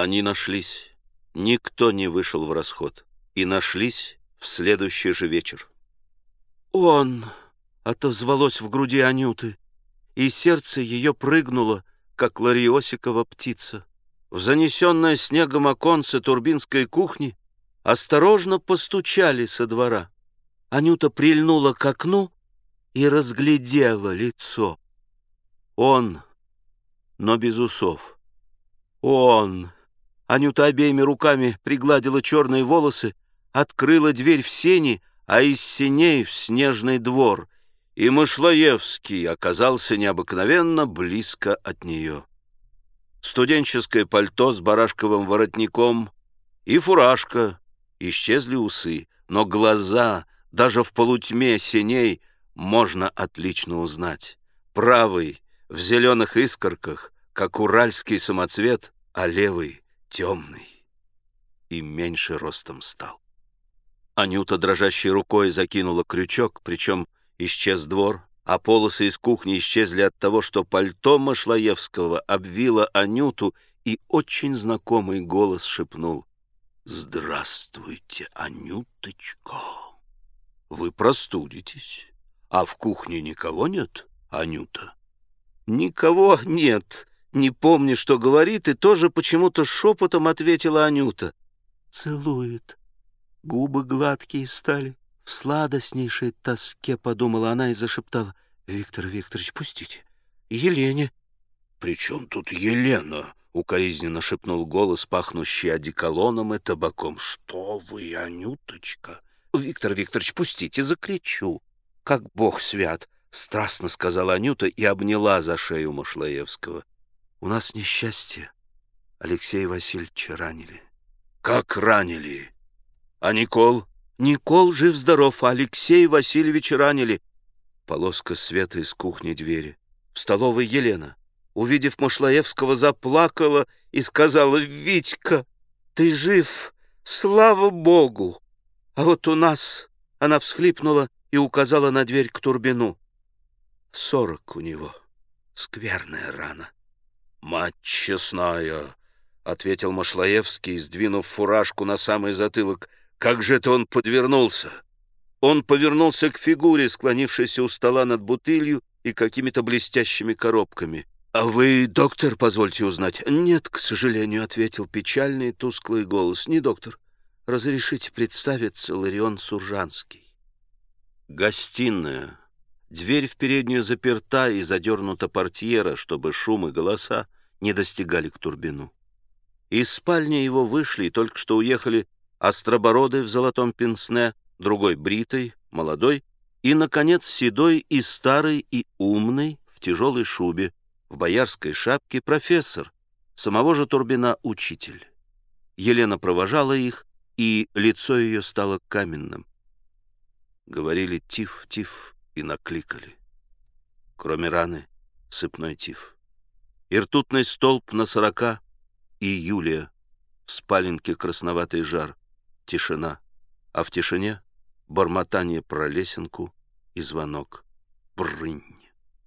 Они нашлись. Никто не вышел в расход. И нашлись в следующий же вечер. «Он!» — отозвалось в груди Анюты, и сердце ее прыгнуло, как лариосикова птица. В занесенное снегом оконце турбинской кухни осторожно постучали со двора. Анюта прильнула к окну и разглядела лицо. Он, но без усов. Он. Анюта обеими руками пригладила черные волосы, открыла дверь в сени, а из сеней в снежный двор, и Мышлоевский оказался необыкновенно близко от нее. Студенческое пальто с барашковым воротником и фуражка, исчезли усы, но глаза, даже в полутьме синей, можно отлично узнать. Правый, в зеленых искорках, как уральский самоцвет, а левый — темный. И меньше ростом стал. Анюта дрожащей рукой закинула крючок, причем исчез двор, а полосы из кухни исчезли от того, что пальто Машлаевского обвило Анюту, и очень знакомый голос шепнул «Здравствуйте, Анюточка! Вы простудитесь, а в кухне никого нет, Анюта?» «Никого нет», не помня, что говорит, и тоже почему-то шепотом ответила Анюта. «Целует. Губы гладкие стали. В сладостнейшей тоске подумала она и зашептала. «Виктор Викторович, пустите. Елене». «При чем тут Елена?» — укоризненно шепнул голос, пахнущий одеколоном и табаком. «Что вы, Анюточка?» «Виктор Викторович, пустите, закричу. Как бог свят!» — страстно сказала Анюта и обняла за шею Машлаевского. «У нас несчастье. Алексея Васильевича ранили». «Как ранили? А Никол?» «Никол жив-здоров, а Алексея Васильевича ранили». Полоска света из кухни двери. В столовой Елена увидев Машлаевского, заплакала и сказала, «Витька, ты жив, слава Богу!» А вот у нас она всхлипнула и указала на дверь к Турбину. Сорок у него, скверная рана. «Мать честная!» — ответил Машлаевский, сдвинув фуражку на самый затылок. «Как же это он подвернулся!» Он повернулся к фигуре, склонившейся у стола над бутылью и какими-то блестящими коробками. «А вы доктор, позвольте узнать?» «Нет, к сожалению», — ответил печальный тусклый голос. «Не доктор. Разрешите представиться, Ларион Суржанский». Гостиная. Дверь в переднюю заперта и задернута портьера, чтобы шум и голоса не достигали к Турбину. Из спальни его вышли и только что уехали Остробородый в золотом пенсне, другой бритый, молодой, и, наконец, седой и старый и умный в тяжелой шубе, в боярской шапке профессор, самого же Турбина учитель. Елена провожала их, и лицо ее стало каменным. Говорили «тиф, тиф» и накликали. Кроме раны — сыпной тиф. И ртутный столб на сорока, и Юлия, в спаленке красноватый жар, тишина, а в тишине — бормотание про лесенку и звонок. Брынь.